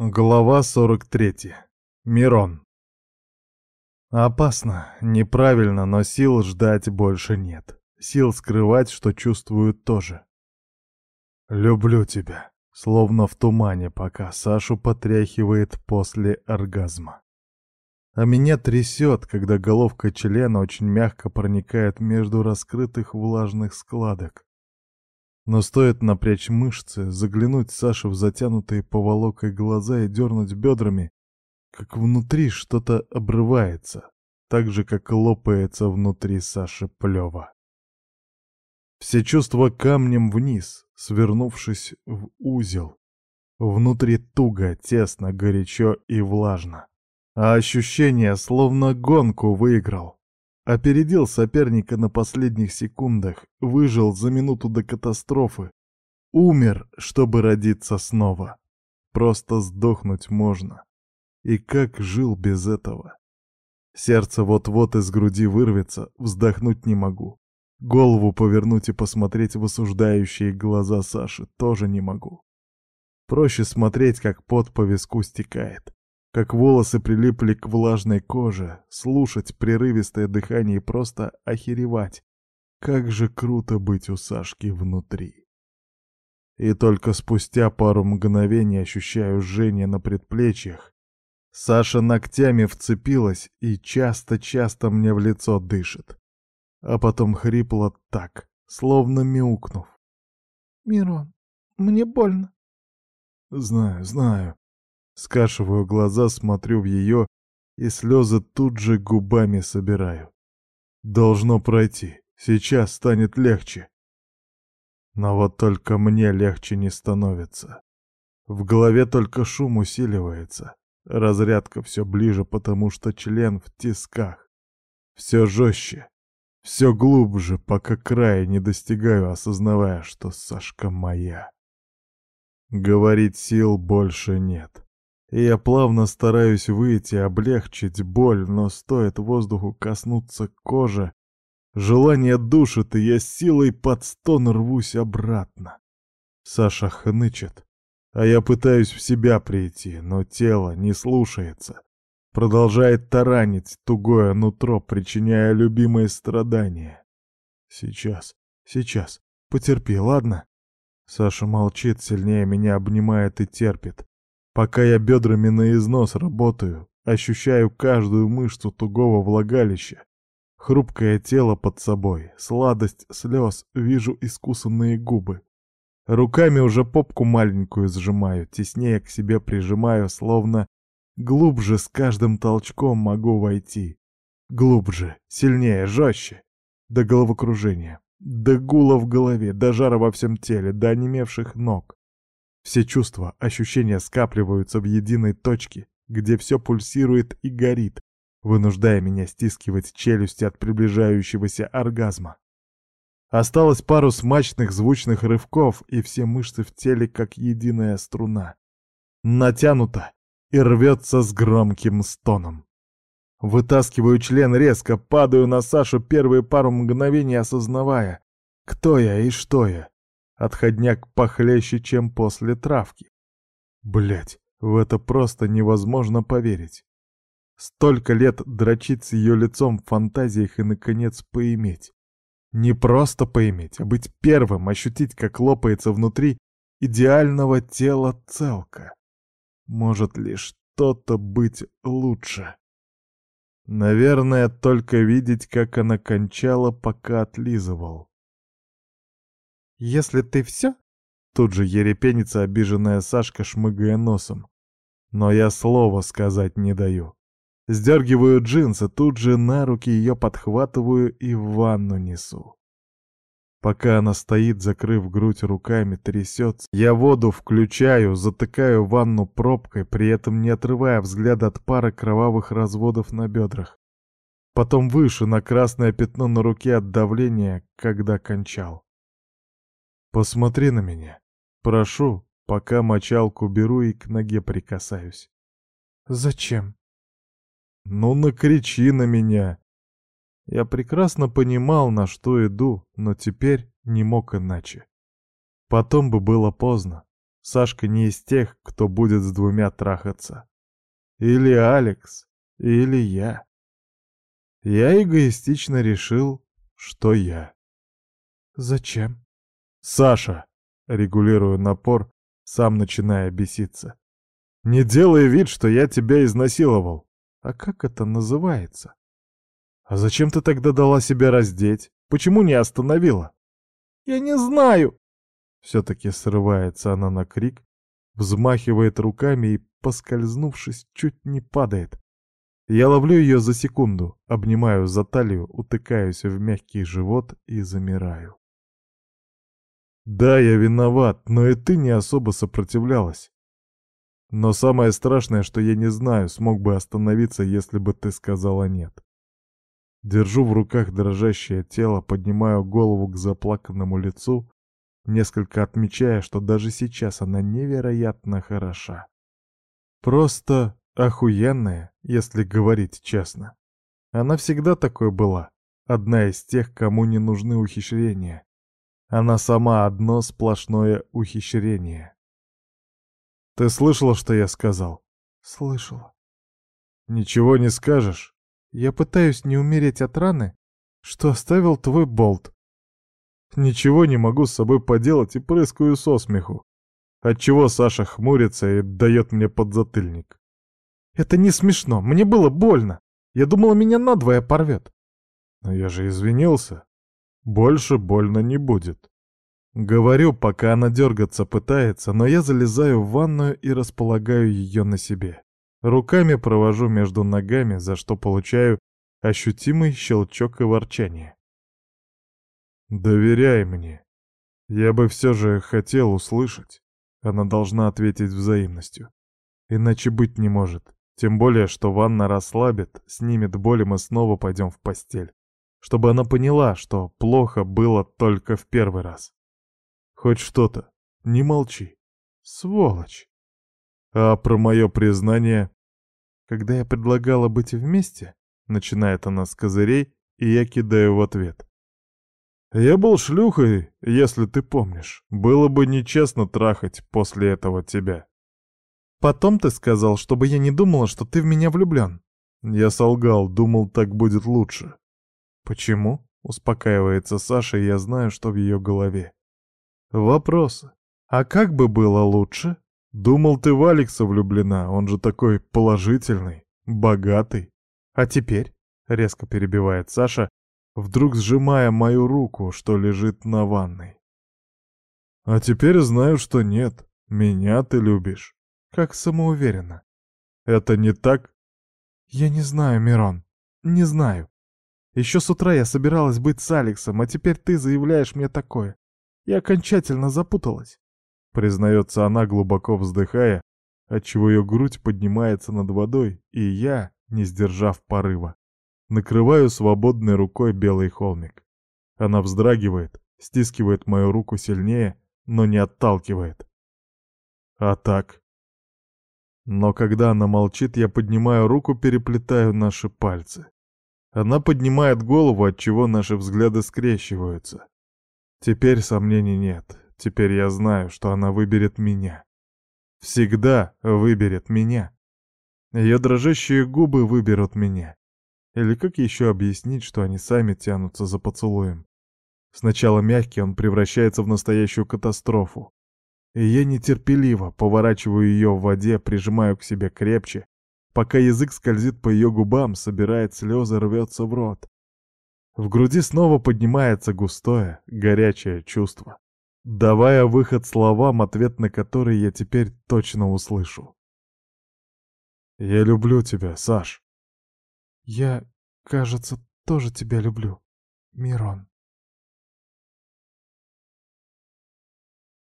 Глава 43. Мирон. Опасно, неправильно, но сил ждать больше нет. Сил скрывать, что чувствую, тоже. «Люблю тебя», словно в тумане, пока Сашу потряхивает после оргазма. А меня трясет, когда головка члена очень мягко проникает между раскрытых влажных складок, но стоит напрячь мышцы, заглянуть Саше в затянутые поволокой глаза и дернуть бедрами, как внутри что-то обрывается, так же, как лопается внутри Саши плева. Все чувства камнем вниз, свернувшись в узел. Внутри туго, тесно, горячо и влажно. А ощущение, словно гонку выиграл. Опередил соперника на последних секундах, выжил за минуту до катастрофы. Умер, чтобы родиться снова. Просто сдохнуть можно. И как жил без этого? Сердце вот-вот из груди вырвется, вздохнуть не могу. Голову повернуть и посмотреть в осуждающие глаза Саши тоже не могу. Проще смотреть, как пот по виску стекает как волосы прилипли к влажной коже, слушать прерывистое дыхание и просто охеревать. Как же круто быть у Сашки внутри. И только спустя пару мгновений ощущаю жжение на предплечьях. Саша ногтями вцепилась и часто-часто мне в лицо дышит. А потом хрипло так, словно мяукнув. «Мирон, мне больно». «Знаю, знаю», Скашиваю глаза, смотрю в ее, и слезы тут же губами собираю. Должно пройти, сейчас станет легче. Но вот только мне легче не становится. В голове только шум усиливается. Разрядка все ближе, потому что член в тисках. Все жестче, все глубже, пока края не достигаю, осознавая, что Сашка моя. Говорить сил больше нет и я плавно стараюсь выйти, облегчить боль, но стоит воздуху коснуться кожи, желание душит, и я силой под стон рвусь обратно. Саша хнычет, а я пытаюсь в себя прийти, но тело не слушается. Продолжает таранить тугое нутро, причиняя любимые страдания. Сейчас, сейчас, потерпи, ладно? Саша молчит, сильнее меня обнимает и терпит. Пока я бедрами на износ работаю, ощущаю каждую мышцу тугого влагалища, хрупкое тело под собой, сладость слез, вижу искусанные губы. Руками уже попку маленькую сжимаю, теснее к себе прижимаю, словно глубже с каждым толчком могу войти. Глубже, сильнее, жестче. До головокружения, до гула в голове, до жара во всем теле, до онемевших ног. Все чувства, ощущения скапливаются в единой точке, где все пульсирует и горит, вынуждая меня стискивать челюсти от приближающегося оргазма. Осталось пару смачных звучных рывков, и все мышцы в теле как единая струна. Натянута и рвется с громким стоном. Вытаскиваю член резко, падаю на Сашу первые пару мгновений, осознавая, кто я и что я. Отходняк похлеще, чем после травки. Блять, в это просто невозможно поверить. Столько лет дрочить с ее лицом в фантазиях и, наконец, поиметь. Не просто поиметь, а быть первым, ощутить, как лопается внутри идеального тела целка. Может ли что-то быть лучше? Наверное, только видеть, как она кончала, пока отлизывал. Если ты все...» Тут же ерепенится обиженная Сашка, шмыгая носом. Но я слова сказать не даю. Сдергиваю джинсы, тут же на руки ее подхватываю и в ванну несу. Пока она стоит, закрыв грудь руками, трясется, я воду включаю, затыкаю ванну пробкой, при этом не отрывая взгляда от пары кровавых разводов на бедрах. Потом выше, на красное пятно на руке от давления, когда кончал. Посмотри на меня. Прошу, пока мочалку беру и к ноге прикасаюсь. Зачем? Ну, накричи на меня. Я прекрасно понимал, на что иду, но теперь не мог иначе. Потом бы было поздно. Сашка не из тех, кто будет с двумя трахаться. Или Алекс, или я. Я эгоистично решил, что я. Зачем? «Саша!» — регулирую напор, сам начиная беситься. «Не делай вид, что я тебя изнасиловал!» «А как это называется?» «А зачем ты тогда дала себя раздеть? Почему не остановила?» «Я не знаю!» Все-таки срывается она на крик, взмахивает руками и, поскользнувшись, чуть не падает. Я ловлю ее за секунду, обнимаю за талию, утыкаюсь в мягкий живот и замираю. Да, я виноват, но и ты не особо сопротивлялась. Но самое страшное, что я не знаю, смог бы остановиться, если бы ты сказала нет. Держу в руках дрожащее тело, поднимаю голову к заплаканному лицу, несколько отмечая, что даже сейчас она невероятно хороша. Просто охуенная, если говорить честно. Она всегда такой была, одна из тех, кому не нужны ухищрения. Она сама одно сплошное ухищрение. «Ты слышала, что я сказал?» «Слышала». «Ничего не скажешь?» «Я пытаюсь не умереть от раны, что оставил твой болт. Ничего не могу с собой поделать и прыскаю со смеху, отчего Саша хмурится и дает мне подзатыльник. Это не смешно, мне было больно. Я думала, меня надвое порвет. Но я же извинился. Больше больно не будет. Говорю, пока она дергаться пытается, но я залезаю в ванную и располагаю ее на себе. Руками провожу между ногами, за что получаю ощутимый щелчок и ворчание. «Доверяй мне. Я бы все же хотел услышать». Она должна ответить взаимностью. Иначе быть не может. Тем более, что ванна расслабит, снимет боль, и мы снова пойдем в постель чтобы она поняла, что плохо было только в первый раз. Хоть что-то, не молчи. Сволочь. А про мое признание... Когда я предлагала быть вместе, начинает она с козырей, и я кидаю в ответ. Я был шлюхой, если ты помнишь. Было бы нечестно трахать после этого тебя. Потом ты сказал, чтобы я не думала, что ты в меня влюблен. Я солгал, думал, так будет лучше. «Почему?» — успокаивается Саша, и я знаю, что в ее голове. «Вопрос. А как бы было лучше?» «Думал, ты в Алекса влюблена, он же такой положительный, богатый. А теперь?» — резко перебивает Саша, вдруг сжимая мою руку, что лежит на ванной. «А теперь знаю, что нет. Меня ты любишь. Как самоуверенно. Это не так?» «Я не знаю, Мирон. Не знаю. Еще с утра я собиралась быть с Алексом, а теперь ты заявляешь мне такое. Я окончательно запуталась. Признается она, глубоко вздыхая, отчего ее грудь поднимается над водой, и я, не сдержав порыва, накрываю свободной рукой белый холмик. Она вздрагивает, стискивает мою руку сильнее, но не отталкивает. А так... Но когда она молчит, я поднимаю руку, переплетаю наши пальцы. Она поднимает голову, от чего наши взгляды скрещиваются. Теперь сомнений нет. Теперь я знаю, что она выберет меня. Всегда выберет меня. Ее дрожащие губы выберут меня. Или как еще объяснить, что они сами тянутся за поцелуем? Сначала мягкий, он превращается в настоящую катастрофу. И я нетерпеливо поворачиваю ее в воде, прижимаю к себе крепче пока язык скользит по ее губам, собирает слезы, рвется в рот. В груди снова поднимается густое, горячее чувство, давая выход словам, ответ на который я теперь точно услышу. «Я люблю тебя, Саш». «Я, кажется, тоже тебя люблю, Мирон».